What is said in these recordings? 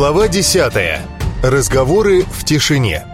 Глава 10. Разговоры в тишине.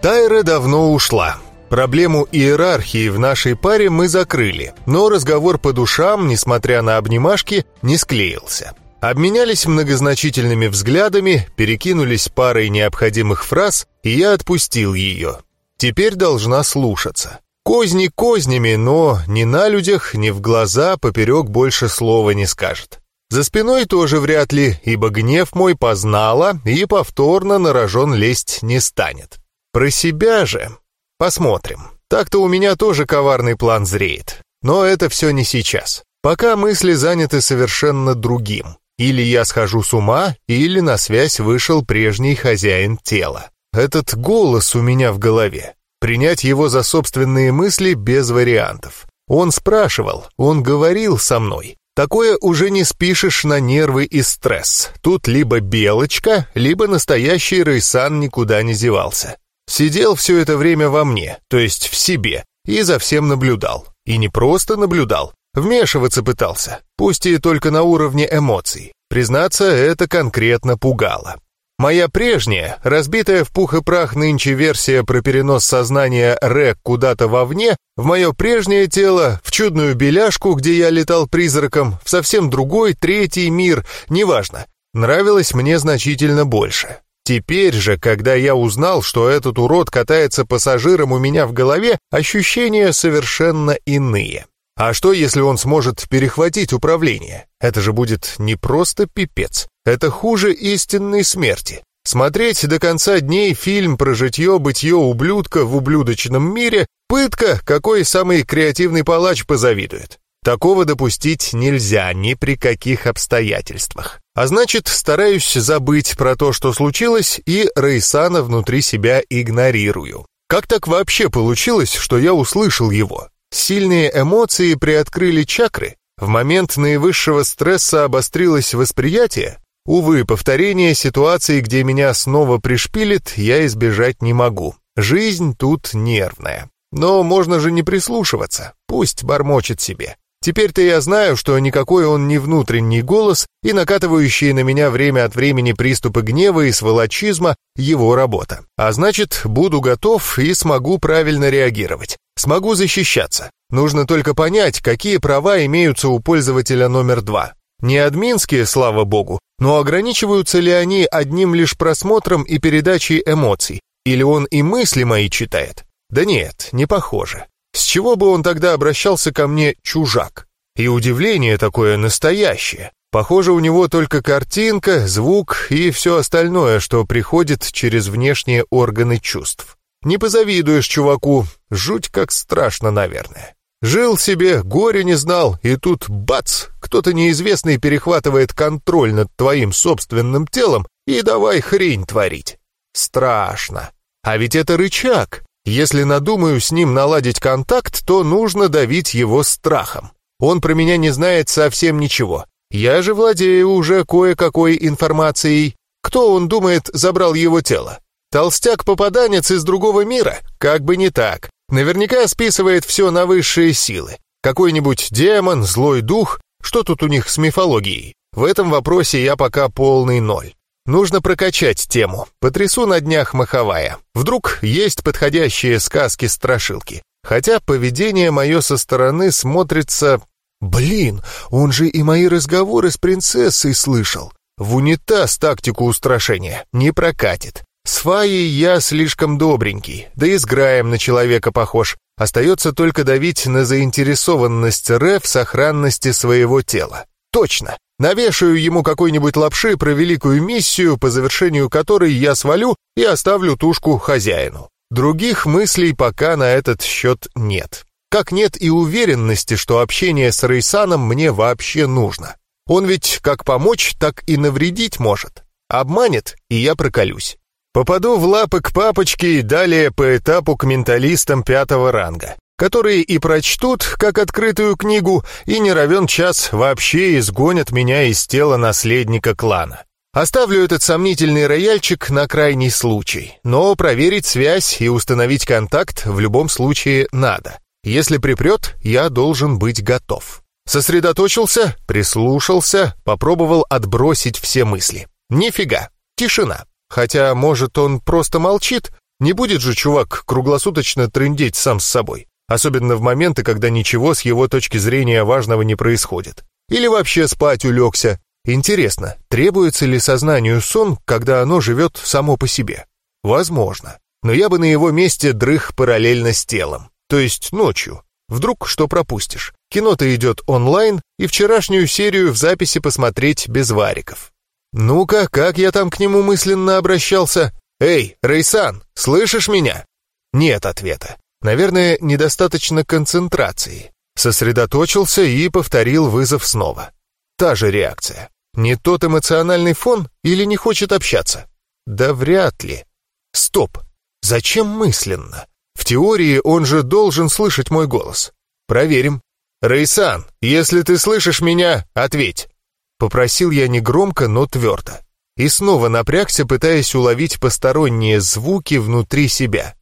Тайра давно ушла. Проблему иерархии в нашей паре мы закрыли, но разговор по душам, несмотря на обнимашки, не склеился. Обменялись многозначительными взглядами, перекинулись парой необходимых фраз, и я отпустил ее. Теперь должна слушаться. Козни кознями, но ни на людях, ни в глаза поперек больше слова не скажет. За спиной тоже вряд ли, ибо гнев мой познала и повторно на рожон лезть не станет. Про себя же посмотрим. Так-то у меня тоже коварный план зреет. Но это все не сейчас. Пока мысли заняты совершенно другим. Или я схожу с ума, или на связь вышел прежний хозяин тела. Этот голос у меня в голове. Принять его за собственные мысли без вариантов. Он спрашивал, он говорил со мной. Такое уже не спишешь на нервы и стресс. Тут либо белочка, либо настоящий Рейсан никуда не зевался. Сидел все это время во мне, то есть в себе, и за всем наблюдал. И не просто наблюдал, вмешиваться пытался, пусть и только на уровне эмоций. Признаться, это конкретно пугало. Моя прежняя, разбитая в пух и прах нынче версия про перенос сознания Рэк куда-то вовне, в мое прежнее тело, в чудную беляшку, где я летал призраком, в совсем другой, третий мир, неважно, нравилась мне значительно больше. Теперь же, когда я узнал, что этот урод катается пассажиром у меня в голове, ощущения совершенно иные. А что, если он сможет перехватить управление? Это же будет не просто пипец. Это хуже истинной смерти. Смотреть до конца дней фильм про житье-бытие ублюдка в ублюдочном мире — пытка, какой самый креативный палач позавидует. Такого допустить нельзя ни при каких обстоятельствах. А значит, стараюсь забыть про то, что случилось, и Рейсана внутри себя игнорирую. Как так вообще получилось, что я услышал его? Сильные эмоции приоткрыли чакры. В момент наивысшего стресса обострилось восприятие. Увы, повторение ситуации, где меня снова пришпилит, я избежать не могу. Жизнь тут нервная. Но можно же не прислушиваться. Пусть бормочет себе. Теперь-то я знаю, что никакой он не внутренний голос, и накатывающие на меня время от времени приступы гнева и сволочизма — его работа. А значит, буду готов и смогу правильно реагировать. Смогу защищаться. Нужно только понять, какие права имеются у пользователя номер два. Не админские, слава богу, но ограничиваются ли они одним лишь просмотром и передачей эмоций? Или он и мысли мои читает? Да нет, не похоже. С чего бы он тогда обращался ко мне чужак? И удивление такое настоящее. Похоже, у него только картинка, звук и все остальное, что приходит через внешние органы чувств. Не позавидуешь чуваку, жуть как страшно, наверное. Жил себе, горе не знал, и тут бац, кто-то неизвестный перехватывает контроль над твоим собственным телом и давай хрень творить. Страшно. А ведь это рычаг, если надумаю с ним наладить контакт, то нужно давить его страхом. Он про меня не знает совсем ничего. Я же владею уже кое-какой информацией. Кто, он думает, забрал его тело? Толстяк-попаданец из другого мира? Как бы не так. Наверняка списывает все на высшие силы. Какой-нибудь демон, злой дух. Что тут у них с мифологией? В этом вопросе я пока полный ноль. Нужно прокачать тему. Потрясу на днях маховая. Вдруг есть подходящие сказки-страшилки. Хотя поведение мое со стороны смотрится... Блин, он же и мои разговоры с принцессой слышал. В унитаз тактику устрашения не прокатит. С Фаей я слишком добренький, да и с Граем на человека похож. Остается только давить на заинтересованность Ре в сохранности своего тела. Точно, Навешаю ему какой-нибудь лапши про великую миссию, по завершению которой я свалю и оставлю тушку хозяину. Других мыслей пока на этот счет нет. Как нет и уверенности, что общение с Рейсаном мне вообще нужно. Он ведь как помочь, так и навредить может. Обманет, и я проколюсь. Попаду в лапы к папочке и далее по этапу к менталистам пятого ранга которые и прочтут, как открытую книгу, и не равен час вообще изгонят меня из тела наследника клана. Оставлю этот сомнительный рояльчик на крайний случай, но проверить связь и установить контакт в любом случае надо. Если припрет, я должен быть готов. Сосредоточился, прислушался, попробовал отбросить все мысли. Нифига, тишина. Хотя, может, он просто молчит? Не будет же чувак круглосуточно трындеть сам с собой. Особенно в моменты, когда ничего с его точки зрения важного не происходит. Или вообще спать улегся. Интересно, требуется ли сознанию сон, когда оно живет само по себе? Возможно. Но я бы на его месте дрых параллельно с телом. То есть ночью. Вдруг что пропустишь. Кино-то идет онлайн, и вчерашнюю серию в записи посмотреть без вариков. Ну-ка, как я там к нему мысленно обращался? «Эй, Рейсан, слышишь меня?» Нет ответа. Наверное, недостаточно концентрации. Сосредоточился и повторил вызов снова. Та же реакция. Не тот эмоциональный фон или не хочет общаться? Да вряд ли. Стоп. Зачем мысленно? В теории он же должен слышать мой голос. Проверим. «Рейсан, если ты слышишь меня, ответь!» Попросил я негромко, но твердо. И снова напрягся, пытаясь уловить посторонние звуки внутри себя.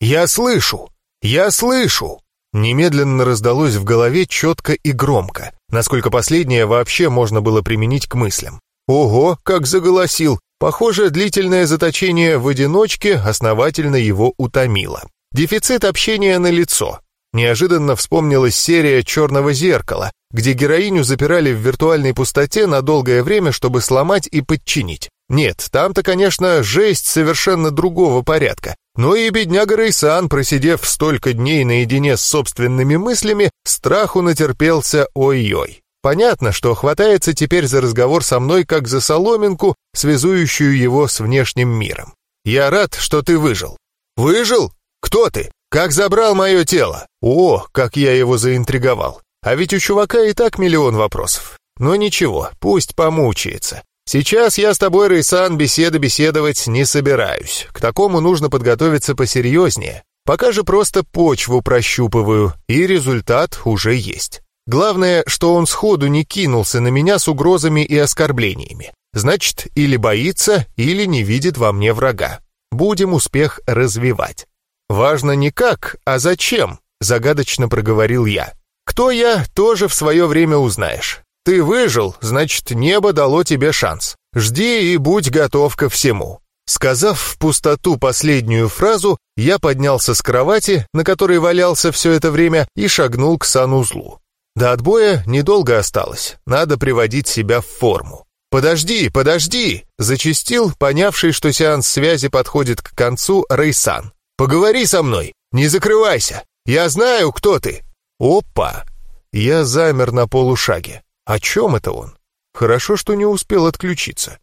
«Я слышу! Я слышу!» Немедленно раздалось в голове четко и громко, насколько последнее вообще можно было применить к мыслям. Ого, как заголосил! Похоже, длительное заточение в одиночке основательно его утомило. Дефицит общения на лицо. Неожиданно вспомнилась серия «Черного зеркала», где героиню запирали в виртуальной пустоте на долгое время, чтобы сломать и подчинить. Нет, там-то, конечно, жесть совершенно другого порядка. Но и бедняга Рейсан, просидев столько дней наедине с собственными мыслями, страху натерпелся ой-ой. Понятно, что хватается теперь за разговор со мной как за соломинку, связующую его с внешним миром. Я рад, что ты выжил. Выжил? Кто ты? Как забрал мое тело? О, как я его заинтриговал. А ведь у чувака и так миллион вопросов. Но ничего, пусть помучается. Сейчас я с тобой, Рейсан, беседы беседовать не собираюсь. К такому нужно подготовиться посерьезнее. Пока же просто почву прощупываю, и результат уже есть. Главное, что он сходу не кинулся на меня с угрозами и оскорблениями. Значит, или боится, или не видит во мне врага. Будем успех развивать. Важно не как, а зачем, загадочно проговорил я. Кто я, тоже в свое время узнаешь. Ты выжил, значит, небо дало тебе шанс. Жди и будь готов ко всему». Сказав в пустоту последнюю фразу, я поднялся с кровати, на которой валялся все это время, и шагнул к санузлу. До отбоя недолго осталось, надо приводить себя в форму. «Подожди, подожди!» — зачистил, понявший, что сеанс связи подходит к концу, Рейсан. «Поговори со мной, не закрывайся, я знаю, кто ты!» «Опа!» Я замер на полушаге. О чем это он? Хорошо, что не успел отключиться.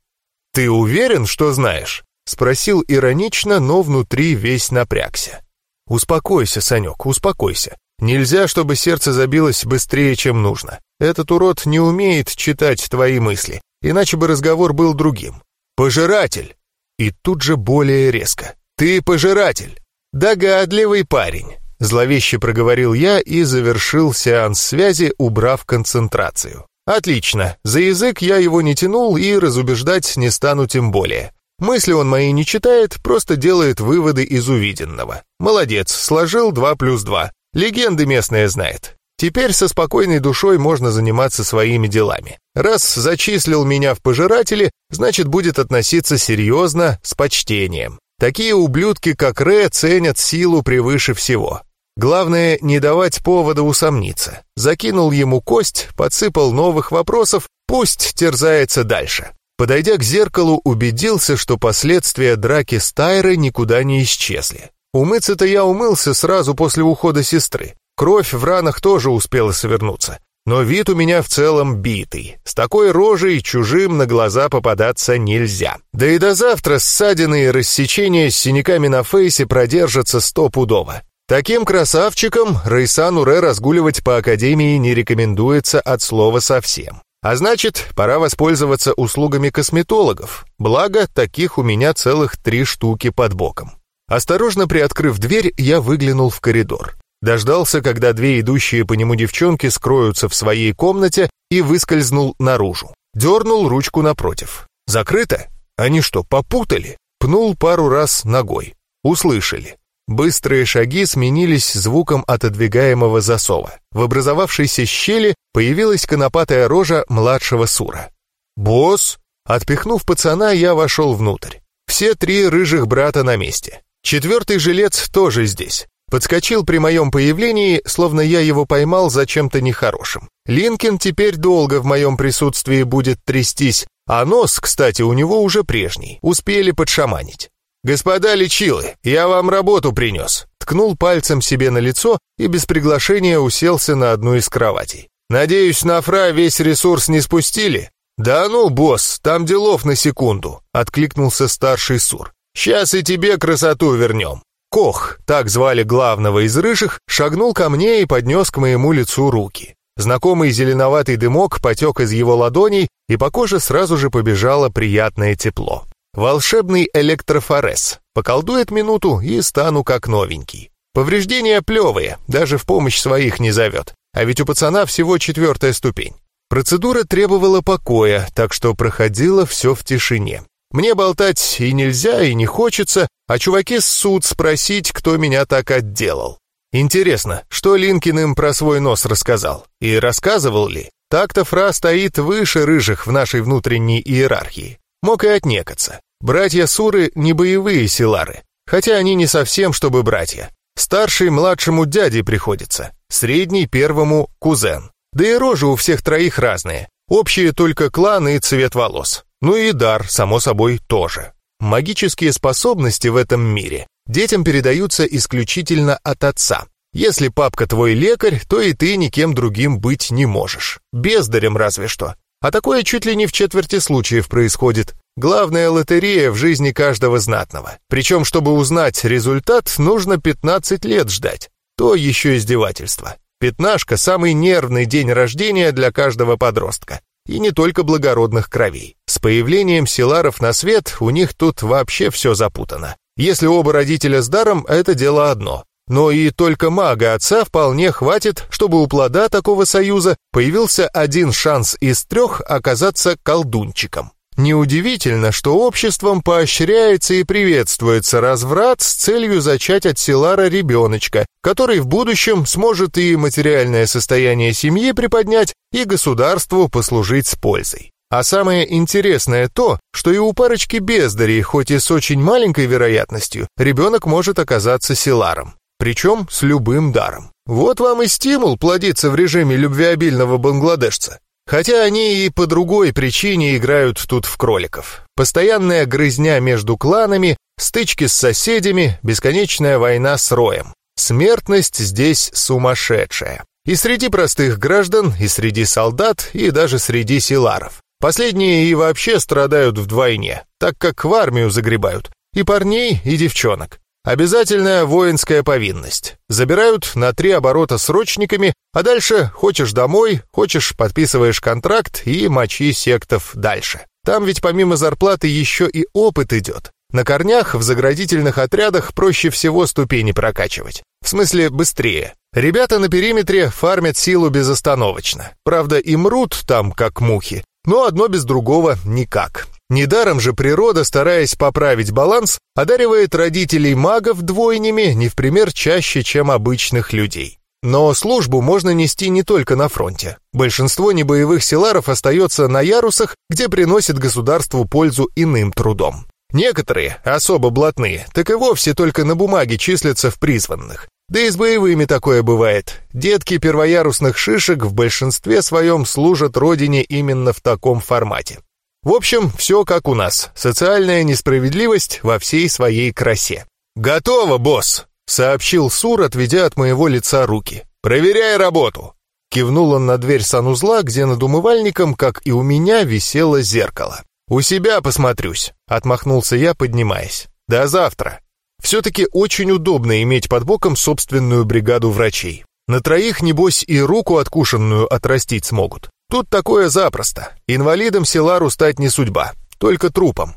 «Ты уверен, что знаешь?» — спросил иронично, но внутри весь напрягся. «Успокойся, Санек, успокойся. Нельзя, чтобы сердце забилось быстрее, чем нужно. Этот урод не умеет читать твои мысли, иначе бы разговор был другим. Пожиратель!» И тут же более резко. «Ты пожиратель! Догадливый парень!» Зловеще проговорил я и завершил сеанс связи, убрав концентрацию. Отлично, за язык я его не тянул и разубеждать не стану тем более. Мысли он мои не читает, просто делает выводы из увиденного. Молодец, сложил 2 плюс 2. Легенды местные знает. Теперь со спокойной душой можно заниматься своими делами. Раз зачислил меня в пожиратели, значит будет относиться серьезно, с почтением. Такие ублюдки, как Ре, ценят силу превыше всего. Главное, не давать повода усомниться. Закинул ему кость, подсыпал новых вопросов, пусть терзается дальше. Подойдя к зеркалу, убедился, что последствия драки с Тайрой никуда не исчезли. Умыться-то я умылся сразу после ухода сестры. Кровь в ранах тоже успела совернуться. Но вид у меня в целом битый. С такой рожей чужим на глаза попадаться нельзя. Да и до завтра ссадины и рассечения с синяками на фейсе продержатся стопудово. Таким красавчиком Рейсан Уре разгуливать по Академии не рекомендуется от слова совсем. А значит, пора воспользоваться услугами косметологов. Благо, таких у меня целых три штуки под боком. Осторожно приоткрыв дверь, я выглянул в коридор. Дождался, когда две идущие по нему девчонки скроются в своей комнате и выскользнул наружу. Дернул ручку напротив. Закрыто? Они что, попутали? Пнул пару раз ногой. Услышали. Быстрые шаги сменились звуком отодвигаемого засова. В образовавшейся щели появилась конопатая рожа младшего Сура. «Босс!» Отпихнув пацана, я вошел внутрь. Все три рыжих брата на месте. Четвертый жилец тоже здесь. Подскочил при моем появлении, словно я его поймал за чем-то нехорошим. Линкин теперь долго в моем присутствии будет трястись, а нос, кстати, у него уже прежний. Успели подшаманить. «Господа лечилы, я вам работу принес», ткнул пальцем себе на лицо и без приглашения уселся на одну из кроватей. «Надеюсь, на фра весь ресурс не спустили?» «Да ну, босс, там делов на секунду», — откликнулся старший Сур. «Сейчас и тебе красоту вернем». Кох, так звали главного из рыжих, шагнул ко мне и поднес к моему лицу руки. Знакомый зеленоватый дымок потек из его ладоней, и по коже сразу же побежало приятное тепло. Волшебный электрофорез. Поколдует минуту и стану как новенький. Повреждения плевые, даже в помощь своих не зовет. А ведь у пацана всего четвертая ступень. Процедура требовала покоя, так что проходило все в тишине. Мне болтать и нельзя, и не хочется, а чуваки суд спросить, кто меня так отделал. Интересно, что Линкин им про свой нос рассказал? И рассказывал ли? Так-то Фра стоит выше рыжих в нашей внутренней иерархии. Мог и отнекаться. Братья Суры не боевые силары, хотя они не совсем чтобы братья. Старший младшему дяде приходится, средний первому кузен. Да и рожи у всех троих разные, общие только клан и цвет волос. Ну и дар, само собой, тоже. Магические способности в этом мире детям передаются исключительно от отца. Если папка твой лекарь, то и ты никем другим быть не можешь. Бездарем разве что. А такое чуть ли не в четверти случаев происходит. Главная лотерея в жизни каждого знатного. Причем, чтобы узнать результат, нужно 15 лет ждать. То еще издевательство. Пятнашка – самый нервный день рождения для каждого подростка. И не только благородных кровей. С появлением силаров на свет у них тут вообще все запутано. Если оба родителя с даром, это дело одно. Но и только мага отца вполне хватит, чтобы у плода такого союза появился один шанс из трех оказаться колдунчиком. Неудивительно, что обществом поощряется и приветствуется разврат с целью зачать от Силара ребеночка, который в будущем сможет и материальное состояние семьи приподнять, и государству послужить с пользой. А самое интересное то, что и у парочки бездарей, хоть и с очень маленькой вероятностью, ребенок может оказаться Силаром. Причем с любым даром. Вот вам и стимул плодиться в режиме любвеобильного бангладешца. Хотя они и по другой причине играют тут в кроликов. Постоянная грызня между кланами, стычки с соседями, бесконечная война с роем. Смертность здесь сумасшедшая. И среди простых граждан, и среди солдат, и даже среди силаров. Последние и вообще страдают вдвойне, так как в армию загребают. И парней, и девчонок. Обязательная воинская повинность. Забирают на три оборота срочниками, а дальше хочешь домой, хочешь подписываешь контракт и мочи сектов дальше. Там ведь помимо зарплаты еще и опыт идет. На корнях в заградительных отрядах проще всего ступени прокачивать. В смысле быстрее. Ребята на периметре фармят силу безостановочно. Правда, и мрут там, как мухи. Но одно без другого никак. Недаром же природа, стараясь поправить баланс, одаривает родителей магов двойнями не в пример чаще, чем обычных людей. Но службу можно нести не только на фронте. Большинство небоевых силаров остается на ярусах, где приносит государству пользу иным трудом. Некоторые, особо блатные, так и вовсе только на бумаге числятся в призванных. Да и с боевыми такое бывает. Детки перворярусных шишек в большинстве своем служат родине именно в таком формате. В общем, все как у нас. Социальная несправедливость во всей своей красе. «Готово, босс!» — сообщил Сур, отведя от моего лица руки. «Проверяй работу!» Кивнул он на дверь санузла, где над умывальником, как и у меня, висело зеркало. «У себя посмотрюсь», — отмахнулся я, поднимаясь. «До завтра». Все-таки очень удобно иметь под боком собственную бригаду врачей. На троих, небось, и руку откушенную отрастить смогут. Тут такое запросто. Инвалидом Силару стать не судьба, только трупом.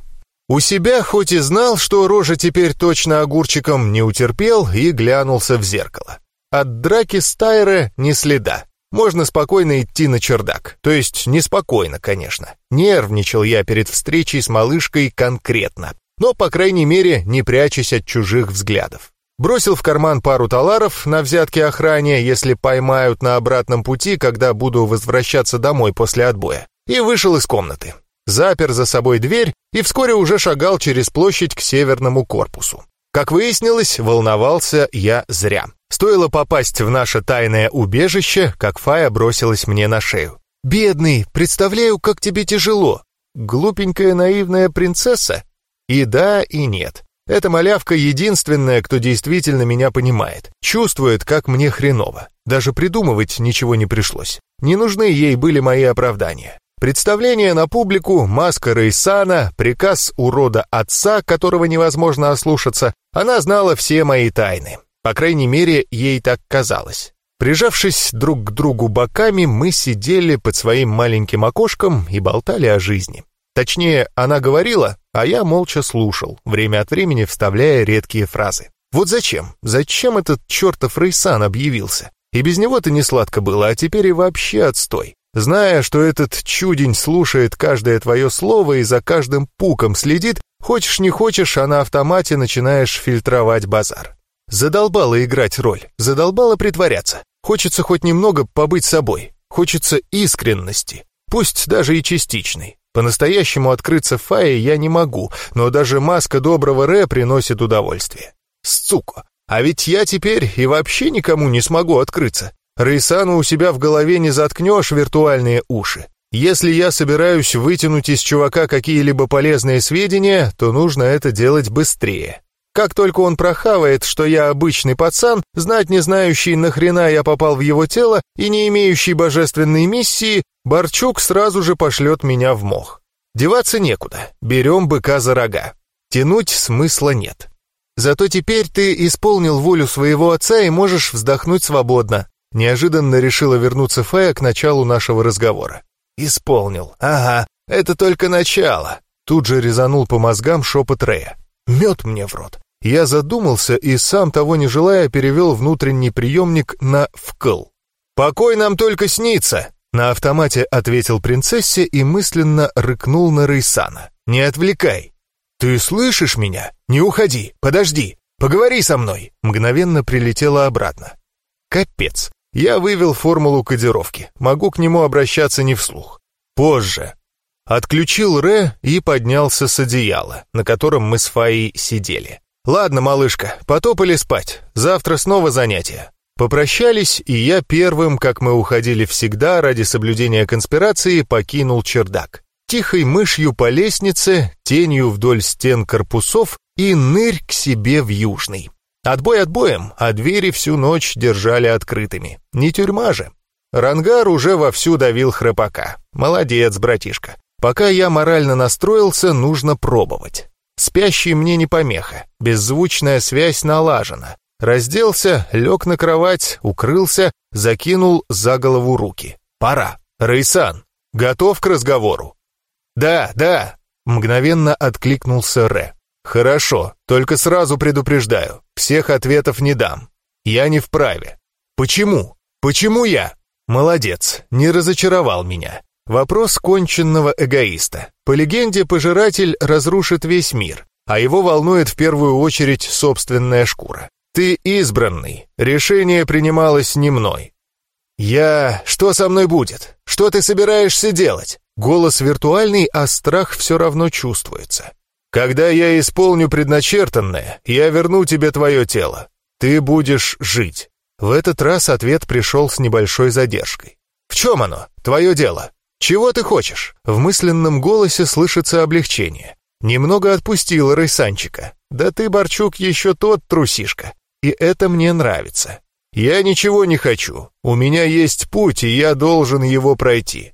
У себя хоть и знал, что рожа теперь точно огурчиком, не утерпел и глянулся в зеркало. От драки с Тайре ни следа. Можно спокойно идти на чердак. То есть неспокойно, конечно. Нервничал я перед встречей с малышкой конкретно. Но, по крайней мере, не прячась от чужих взглядов. Бросил в карман пару таларов на взятки охране, если поймают на обратном пути, когда буду возвращаться домой после отбоя. И вышел из комнаты. Запер за собой дверь и вскоре уже шагал через площадь к северному корпусу. Как выяснилось, волновался я зря. Стоило попасть в наше тайное убежище, как Фая бросилась мне на шею. «Бедный, представляю, как тебе тяжело. Глупенькая наивная принцесса?» И да, и нет. Эта малявка единственная, кто действительно меня понимает. Чувствует, как мне хреново. Даже придумывать ничего не пришлось. Не нужны ей были мои оправдания. Представление на публику, маска Рейсана, приказ урода отца, которого невозможно ослушаться, она знала все мои тайны. По крайней мере, ей так казалось. Прижавшись друг к другу боками, мы сидели под своим маленьким окошком и болтали о жизни. Точнее, она говорила, а я молча слушал, время от времени вставляя редкие фразы. Вот зачем? Зачем этот чертов Рейсан объявился? И без него-то не сладко было, а теперь и вообще отстой. Зная, что этот чудень слушает каждое твое слово и за каждым пуком следит, хочешь не хочешь, а на автомате начинаешь фильтровать базар. Задолбало играть роль, задолбало притворяться. Хочется хоть немного побыть собой, хочется искренности, пусть даже и частичной. По-настоящему открыться Фае я не могу, но даже маска доброго Ре приносит удовольствие. Сцуко. А ведь я теперь и вообще никому не смогу открыться. Рейсану у себя в голове не заткнешь виртуальные уши. Если я собираюсь вытянуть из чувака какие-либо полезные сведения, то нужно это делать быстрее. Как только он прохавает, что я обычный пацан, знать не знающий, нахрена я попал в его тело и не имеющий божественной миссии, Борчук сразу же пошлет меня в мох. Деваться некуда, берем быка за рога. Тянуть смысла нет. Зато теперь ты исполнил волю своего отца и можешь вздохнуть свободно. Неожиданно решила вернуться Фая к началу нашего разговора. «Исполнил. Ага, это только начало». Тут же резанул по мозгам шепот Рея. «Мед мне в рот». Я задумался и, сам того не желая, перевел внутренний приемник на «вкл». «Покой нам только снится», на автомате ответил принцессе и мысленно рыкнул на Рейсана. «Не отвлекай!» «Ты слышишь меня? Не уходи! Подожди! Поговори со мной!» Мгновенно прилетела обратно. «Капец! Я вывел формулу кодировки. Могу к нему обращаться не вслух. Позже». Отключил Ре и поднялся с одеяла, на котором мы с Фаей сидели. «Ладно, малышка, потопали спать. Завтра снова занятия. Попрощались, и я первым, как мы уходили всегда ради соблюдения конспирации, покинул чердак. Тихой мышью по лестнице, тенью вдоль стен корпусов и нырь к себе в южный. Отбой отбоем, а двери всю ночь держали открытыми. Не тюрьма же. Рангар уже вовсю давил храпака. Молодец, братишка. Пока я морально настроился, нужно пробовать. Спящий мне не помеха, беззвучная связь налажена. Разделся, лег на кровать, укрылся, закинул за голову руки. «Пора. Рейсан, готов к разговору?» «Да, да», — мгновенно откликнулся Ре. «Хорошо, только сразу предупреждаю, всех ответов не дам. Я не вправе. Почему? Почему я?» «Молодец, не разочаровал меня. Вопрос конченного эгоиста. По легенде, пожиратель разрушит весь мир, а его волнует в первую очередь собственная шкура. Ты избранный, решение принималось не мной. Я... Что со мной будет? Что ты собираешься делать? Голос виртуальный, а страх все равно чувствуется. Когда я исполню предначертанное, я верну тебе твое тело. Ты будешь жить. В этот раз ответ пришел с небольшой задержкой. В чем оно? Твое дело. Чего ты хочешь? В мысленном голосе слышится облегчение. Немного отпустила Рейсанчика. Да ты, Борчук, еще тот трусишка и это мне нравится. Я ничего не хочу, у меня есть путь, и я должен его пройти.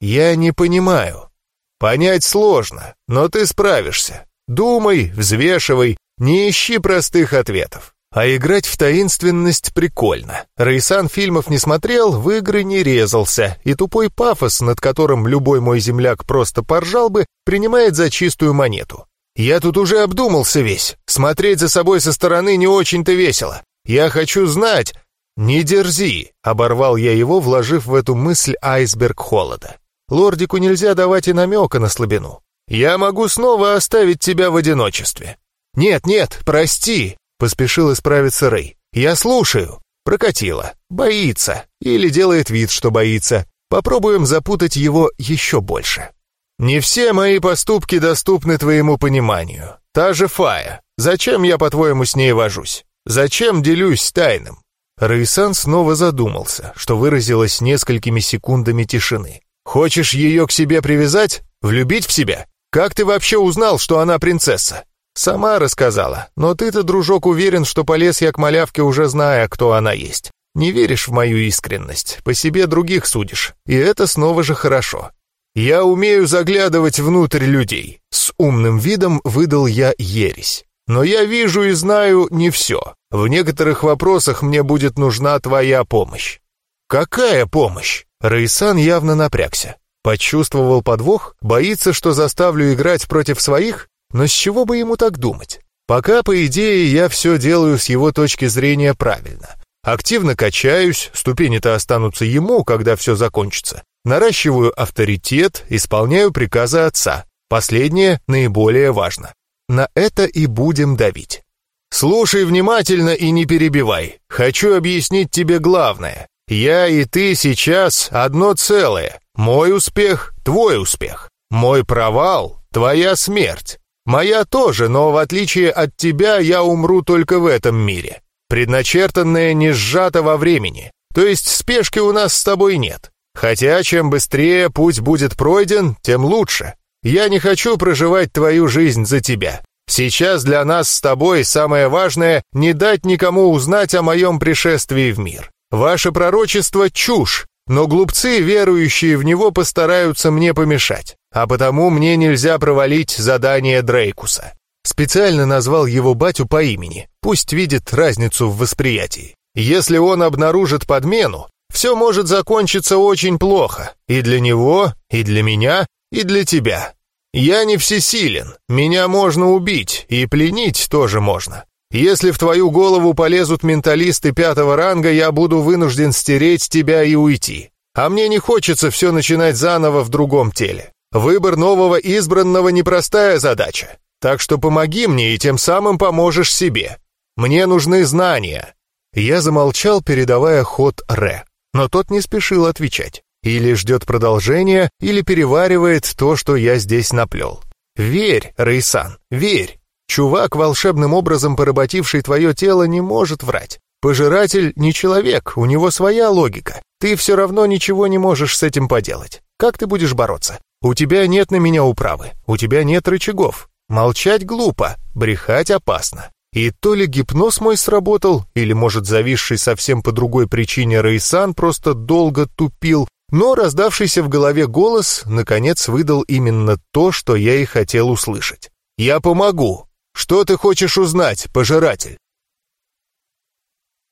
Я не понимаю. Понять сложно, но ты справишься. Думай, взвешивай, не ищи простых ответов. А играть в таинственность прикольно. Рейсан фильмов не смотрел, в игры не резался, и тупой пафос, над которым любой мой земляк просто поржал бы, принимает за чистую монету. Я тут уже обдумался весь. Смотреть за собой со стороны не очень-то весело. Я хочу знать... «Не дерзи!» — оборвал я его, вложив в эту мысль айсберг холода. «Лордику нельзя давать и намека на слабину. Я могу снова оставить тебя в одиночестве». «Нет, нет, прости!» Поспешил исправиться Рэй. «Я слушаю». Прокатило. Боится. Или делает вид, что боится. Попробуем запутать его еще больше. «Не все мои поступки доступны твоему пониманию. Та же Фая. Зачем я, по-твоему, с ней вожусь? Зачем делюсь тайным?» Рейсан снова задумался, что выразилось несколькими секундами тишины. «Хочешь ее к себе привязать? Влюбить в себя? Как ты вообще узнал, что она принцесса?» «Сама рассказала, но ты-то, дружок, уверен, что полез я к малявке, уже зная, кто она есть. Не веришь в мою искренность, по себе других судишь, и это снова же хорошо. Я умею заглядывать внутрь людей», — с умным видом выдал я ересь. «Но я вижу и знаю не все. В некоторых вопросах мне будет нужна твоя помощь». «Какая помощь?» Рейсан явно напрягся. Почувствовал подвох, боится, что заставлю играть против своих, но с чего бы ему так думать? Пока, по идее, я все делаю с его точки зрения правильно. Активно качаюсь, ступени-то останутся ему, когда все закончится. Наращиваю авторитет, исполняю приказы отца. Последнее наиболее важно. На это и будем давить. Слушай внимательно и не перебивай. Хочу объяснить тебе главное. Я и ты сейчас одно целое. Мой успех — твой успех. Мой провал — твоя смерть. Моя тоже, но в отличие от тебя я умру только в этом мире. Предначертанное не сжато во времени. То есть спешки у нас с тобой нет. Хотя чем быстрее путь будет пройден, тем лучше. Я не хочу проживать твою жизнь за тебя. Сейчас для нас с тобой самое важное — не дать никому узнать о моем пришествии в мир. Ваше пророчество — чушь, но глупцы, верующие в него, постараются мне помешать, а потому мне нельзя провалить задание Дрейкуса. Специально назвал его батю по имени, пусть видит разницу в восприятии. Если он обнаружит подмену, все может закончиться очень плохо, и для него, и для меня, и для тебя. Я не всесилен, меня можно убить, и пленить тоже можно. Если в твою голову полезут менталисты пятого ранга, я буду вынужден стереть тебя и уйти. А мне не хочется все начинать заново в другом теле. Выбор нового избранного — непростая задача. Так что помоги мне и тем самым поможешь себе. Мне нужны знания». Я замолчал, передавая ход Ре. Но тот не спешил отвечать. Или ждет продолжения, или переваривает то, что я здесь наплел. «Верь, Рейсан, верь. Чувак, волшебным образом поработивший твое тело, не может врать. Пожиратель не человек, у него своя логика. Ты все равно ничего не можешь с этим поделать. Как ты будешь бороться? У тебя нет на меня управы, у тебя нет рычагов. Молчать глупо, брехать опасно. И то ли гипноз мой сработал, или, может, зависший совсем по другой причине Рейсан просто долго тупил, но раздавшийся в голове голос, наконец, выдал именно то, что я и хотел услышать. «Я помогу, что ты хочешь узнать, пожиратель?»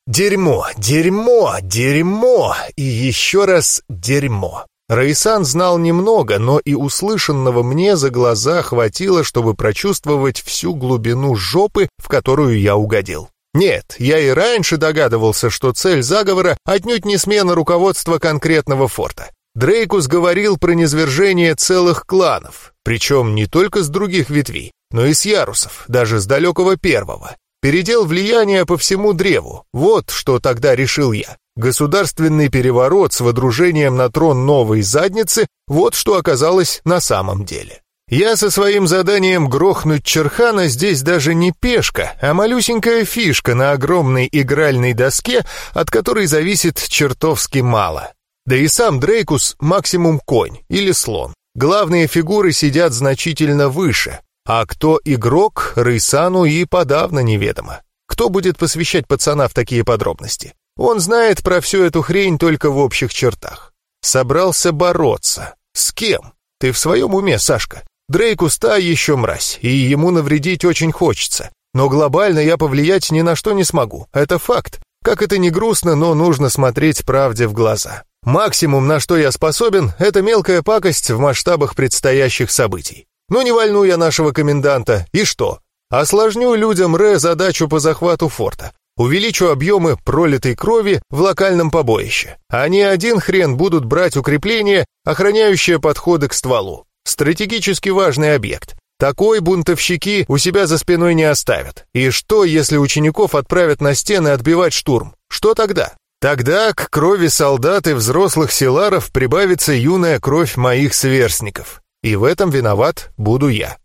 Дерьмо, дерьмо, дерьмо и еще раз дерьмо. Рейсан знал немного, но и услышанного мне за глаза хватило, чтобы прочувствовать всю глубину жопы, в которую я угодил. Нет, я и раньше догадывался, что цель заговора отнюдь не смена руководства конкретного форта. Дрейкус говорил про низвержение целых кланов, причем не только с других ветвей, но и с ярусов, даже с далекого первого. Передел влияния по всему древу. Вот что тогда решил я. Государственный переворот с водружением на трон новой задницы – вот что оказалось на самом деле. Я со своим заданием грохнуть Черхана здесь даже не пешка, а малюсенькая фишка на огромной игральной доске, от которой зависит чертовски мало. Да и сам Дрейкус – максимум конь или слон. Главные фигуры сидят значительно выше, а кто игрок, Рейсану и подавно неведомо. Кто будет посвящать пацана в такие подробности? Он знает про всю эту хрень только в общих чертах. Собрался бороться. С кем? Ты в своем уме, Сашка? Дрейкус та еще мразь, и ему навредить очень хочется. Но глобально я повлиять ни на что не смогу. Это факт. Как это ни грустно, но нужно смотреть правде в глаза. Максимум, на что я способен, это мелкая пакость в масштабах предстоящих событий. Ну не вольну я нашего коменданта, и что? Осложню людям Ре задачу по захвату форта. Увеличу объемы пролитой крови в локальном побоище. Они один хрен будут брать укрепления, охраняющие подходы к стволу. Стратегически важный объект. Такой бунтовщики у себя за спиной не оставят. И что, если учеников отправят на стены отбивать штурм? Что тогда? Тогда к крови солдат и взрослых селаров прибавится юная кровь моих сверстников. И в этом виноват буду я.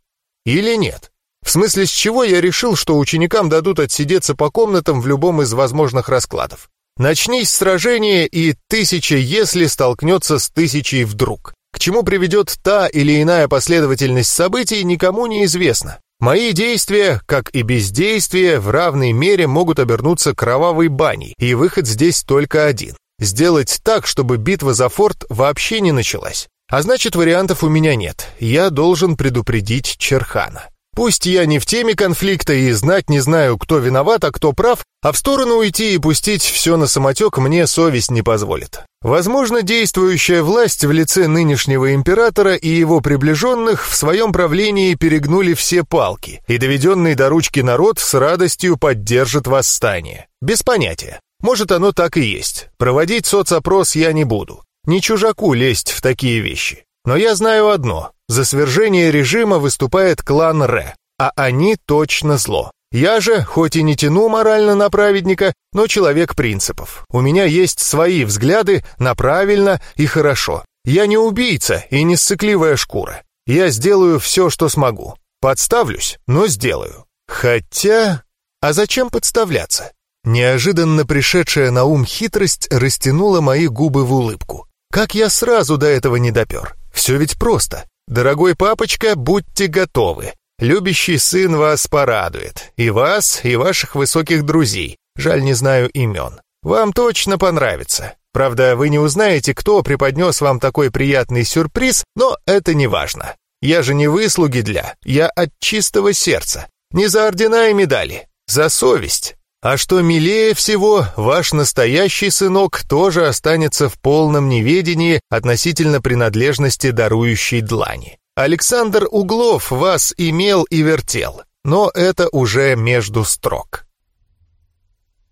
Или нет? В смысле, с чего я решил, что ученикам дадут отсидеться по комнатам в любом из возможных раскладов? Начнись сражение, и тысяча «если» столкнется с тысячей «вдруг». К чему приведет та или иная последовательность событий, никому не известно. Мои действия, как и бездействие, в равной мере могут обернуться кровавой баней, и выход здесь только один. Сделать так, чтобы битва за форт вообще не началась. А значит, вариантов у меня нет. Я должен предупредить Черхана. Пусть я не в теме конфликта и знать не знаю, кто виноват, а кто прав, а в сторону уйти и пустить все на самотек мне совесть не позволит. Возможно, действующая власть в лице нынешнего императора и его приближенных в своем правлении перегнули все палки, и доведенный до ручки народ с радостью поддержит восстание. Без понятия. Может, оно так и есть. Проводить соцопрос я не буду. Не чужаку лезть в такие вещи. Но я знаю одно. За свержение режима выступает клан Ре, а они точно зло. Я же, хоть и не тяну морально на праведника, но человек принципов. У меня есть свои взгляды на правильно и хорошо. Я не убийца и не ссыкливая шкура. Я сделаю все, что смогу. Подставлюсь, но сделаю. Хотя... А зачем подставляться? Неожиданно пришедшая на ум хитрость растянула мои губы в улыбку. Как я сразу до этого не допер? Все ведь просто. Дорогой папочка, будьте готовы. Любящий сын вас порадует. И вас, и ваших высоких друзей. Жаль, не знаю имен. Вам точно понравится. Правда, вы не узнаете, кто преподнес вам такой приятный сюрприз, но это не важно. Я же не выслуги для, я от чистого сердца. Не за ордена и медали, за совесть. А что милее всего, ваш настоящий сынок тоже останется в полном неведении относительно принадлежности дарующей длани. Александр Углов вас имел и вертел, но это уже между строк.